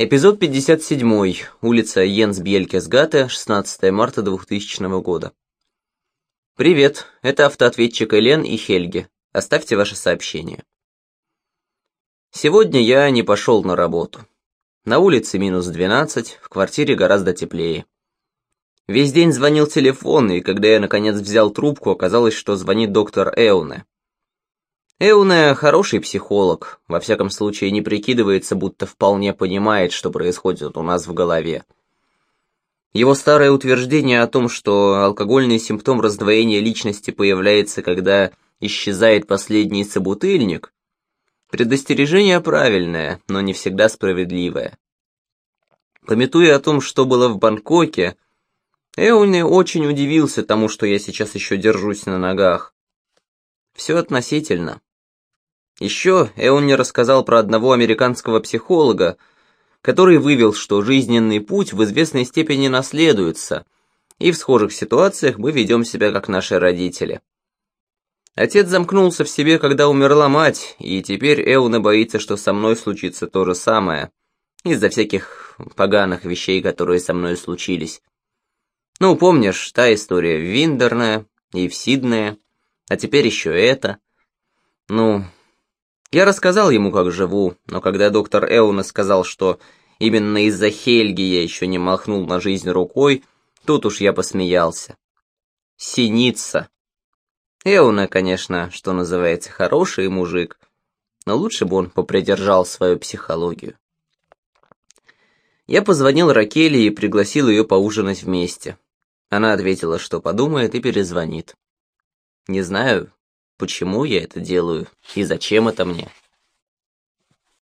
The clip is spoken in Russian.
Эпизод 57. Улица Йенс Бьелькесгате, 16 марта 2000 года. Привет, это автоответчик Элен и Хельги. Оставьте ваше сообщение. Сегодня я не пошел на работу. На улице минус 12, в квартире гораздо теплее. Весь день звонил телефон, и когда я наконец взял трубку, оказалось, что звонит доктор Эуне. Эуне хороший психолог, во всяком случае не прикидывается, будто вполне понимает, что происходит у нас в голове. Его старое утверждение о том, что алкогольный симптом раздвоения личности появляется, когда исчезает последний собутыльник, предостережение правильное, но не всегда справедливое. Пометуя о том, что было в Бангкоке, Эуне очень удивился тому, что я сейчас еще держусь на ногах. Все относительно. Еще Эон мне рассказал про одного американского психолога, который вывел, что жизненный путь в известной степени наследуется, и в схожих ситуациях мы ведем себя как наши родители. Отец замкнулся в себе, когда умерла мать, и теперь Эуна боится, что со мной случится то же самое, из-за всяких поганых вещей, которые со мной случились. Ну, помнишь, та история Виндерная и в Сиднее, а теперь еще это. Ну, я рассказал ему, как живу, но когда доктор Эуна сказал, что именно из-за Хельги я еще не махнул на жизнь рукой, тут уж я посмеялся. Синица. Эуна, конечно, что называется, хороший мужик, но лучше бы он попридержал свою психологию. Я позвонил Ракели и пригласил ее поужинать вместе. Она ответила, что подумает и перезвонит. Не знаю, почему я это делаю и зачем это мне.